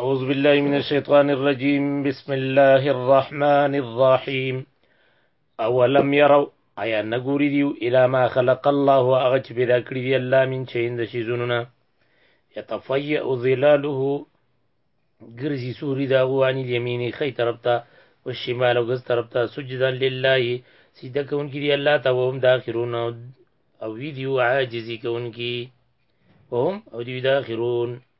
اعوذ بالله من الشیطان الرجیم بسم الله الرحمن الرحیم اولم يروا ایا نګوري دیو الا ما خلق الله هغه چې پیدا کړی دی الله من چې اند شي زونونه يتفيأ ظلاله ګرځي سوري دا غواني یمینی خی طرف ته او شمال او غز طرف ته سجدا لله سیده کون کی دی الله ته وهم داخرون او ویدیو عاجزی کون کی وهم او دی داخرون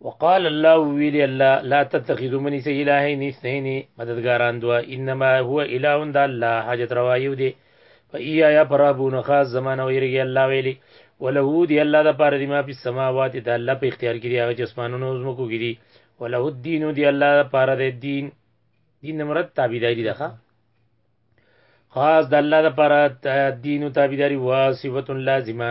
وقال الله ویلی الله لا تتخذوا من سي الهين اثنين مددګاران دوا انما هو اله د الله حاجت روا یو دی فایا یا پرابون خاص زمانه ویریږي الله ویلی وله دی الله د پاره دی ما په سماوات د الله په اختیار کې دی هغه جسمانونو زمکو کې دی وله الدین دی الله د پاره دی دین دین مراد تابعداري ده خاص د الله د پاره دین او تابعداري واسبه لازمه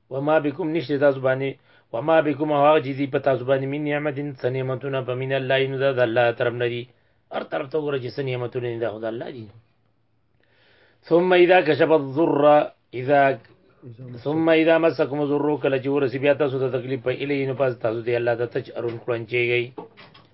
وما بكم نشته تاسو باندې وما بكم هغه چې دي په تاسو باندې من نعمت څه نعمتونه په من الله نو د الله طرف نه دي هر طرف ته وګوره چې څه نعمتونه دي د الله دي ثم اذا كشف الضر اذا ثم اذا مسكم الضر کله چې ورسې بیا تاسو ته تکلیف په الی نو پس تاسو دی الله ته تج ارون کړنچیږي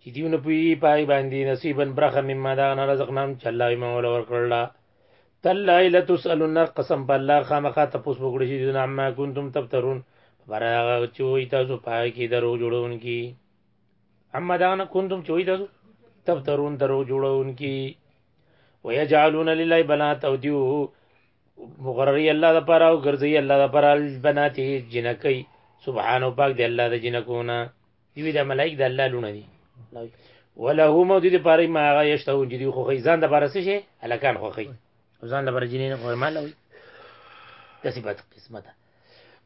چي دوی نه پوهېږي په هغې باندي نصيبا برخه مما د هغه نه رزقناهم چي الله ئې موږ له ورکړل ده تالله لتسألن قسم په الله خامخا تپوس به وکړی شي دوی نه عما کنتم تفترون په باره د هغه چې وایي تاسو په هغه کې دروغ جوړوونکي عما د هغه نه کنتم چې وایي تاسو تفترون دروغ جوړوونکي ويجعلون لله بنات او دیو مقرری الله د پاره او ګرځي الله د پاره بنات جنکې سبحان او پاک دی الله د جنکونه دی وی دا ملائک د الله لونه دي وله مو دې لپاره ما هغه یشتهون چې دی خو خي ځان د لپاره څه شي الکان خو خي ځان د لپاره جنې نه خو مال وي د صفات قسمت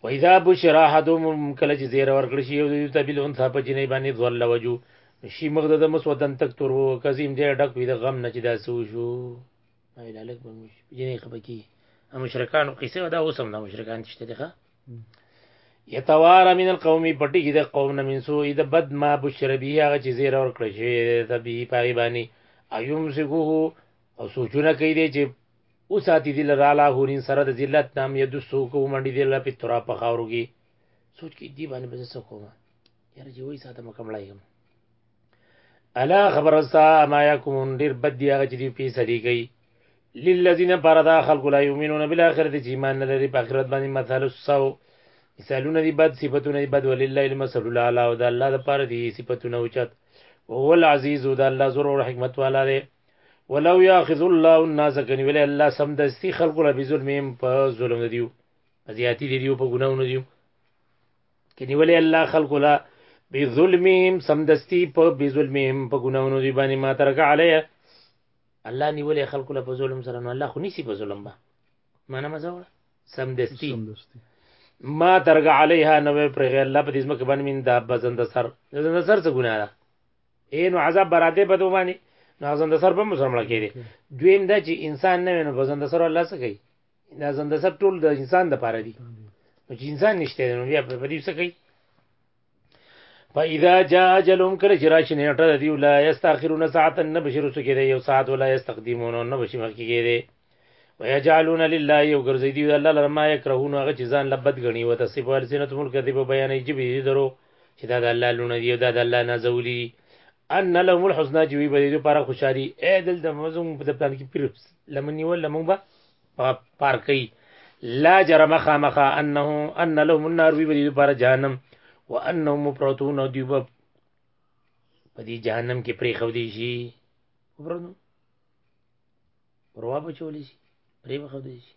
و اذا بشرا حدوم کله چې زیر ورکړ شي یو دې تبل ان ثابت جنې باندې ظل وجو شي مغد د مسودن تک تور وو کظیم دې ډک وي د غم نه چې دا سو شو ایلاله په جنې خپکی مشرکان قصه دا اوسم دا مشرکان تشته دي ښه یتوار من القوم پټی کی د قوم نه من سو د بد ما بشر به هغه چې زیر اور کړی شوی د به پای باندې ايوم سګوه او سوچونه کوي دی چې او ساتي دل را لا هورین سره د ذلت نام ید سو کو منډي دل په ترا په خاورو کې سوچ کې دی باندې بس سو کومه یاره جوړی ساته مکمړای کوم الا خبر استا ما يكون ډیر بد دی هغه چې دی پیسې دی گئی للذین پردا خلق لا یؤمنون بالاخره چې ایمان نه لري په آخرت باندې مثال سو مثالونه دی بد صفاتونه دی بد ولله المثل الاعلى او د الله د پاره دی صفاتونه اوچت او هو العزیز او د الله زور او حکمت والا دی ولو یاخذ الله الناس کنی ویل الله سم دستی خلق لا بظلمهم په ظلم دیو زیاتی دیو په ګناونه دیو کې نیولې الله خلق لا بظلمهم سمدستی په بظلمهم په ګناونو دی باندې ما ترک علیه الله نیولې خلق لا په ظلم سره نو الله خو نیسی په ظلم با معنا مزه سمدستی سمدستی ما ترګه علیها نو پر غیر الله په دې ځمکه باندې من دا بزند سر زند سر څه ګناه ده اے نو عذاب براته په دوه باندې نو زند سر په مسلمان کې دي دویم دا چې انسان نه ویني بزند سر الله څه کوي دا زنده سب ټول د انسان د پاره دي نو چې انسان نشته نو بیا په دې څه کوي فاذا جاء اجلهم کله چې راشي نیټه د دیو لا یستاخرون ساعتا نه بشیر وسو کېده یو ساعت ولا یستقدمون نه بشي مخ کېږي ويجعلون لله یو ګرځي دی الله لره ما یکرهون هغه چې ځان لبد غني او تصف السنت ملک دی په بیان یې جبې درو چې دا د الله لونه دی دا د الله نازولی ان لهم الحسنى جوی به دې لپاره خوشحالي اې دل د مزون په پلان کې پیر لمنی ول لمون به پارکي لا جرم خامخا انه ان لهم النار وی بدی پر جهنم وانهم مفرطون او دیوب په دې جهنم کې پرې خو دی شي وبرنو وروا بچولې شي پرې خو دی شي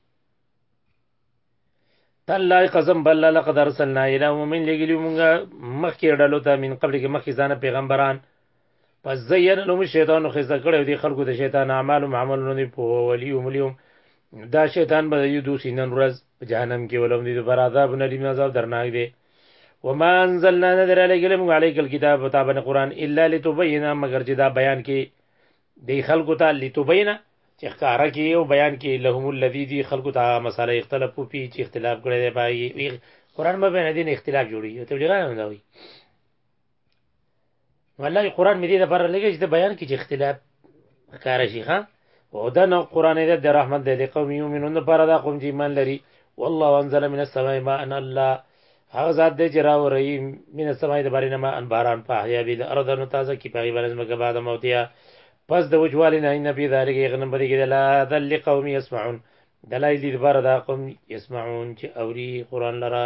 تالله قسم بالله لقد ارسلنا الى امم لګلی مونږه مخکې ډلو ته من قبل کې مخکې ځانه پیغمبران پس زین لهم شیطان خو ځکه کړو دي خلکو د شیطان اعمال او عملونه دی په ولی او مليوم دا شیطان به یو دوه سینن ورځ په جهنم کې ولوم دي پر عذاب نه لیم عذاب درناک دی وما انزلنا نذر علیکم علیک الكتاب وتابن قران الا لتبینا مگر چې دا بیان کې دی خلکو ته لتبینه چې ښکاره کې او بیان کې لهم الذی دی خلکو ته هغه مساله اختلاف پوپی چې اختلاف کړی دی پای قرآن به نه دین اختلاف جوړي او تبلیغان هم دا وي والله قرآن مې دې لپاره لګی چې بیان کې چې اختلاف ښکاره شي ښا او دا نو قرآن دې د رحمت دې قوم یومنون لپاره دا قوم چې ایمان لري والله انزل من السماء ماء الله هغه ذات دی چې راوري من السماء د بارې نه ما ان باران په احیا به الارض نو تازه کی په غیبه نظم کې بعد موتیا پس د وجوالي نه نبی ذالک یغنم بری کې لا ذل قوم يسمعون دلایل دي بار دا قوم يسمعون چې اوري قران لره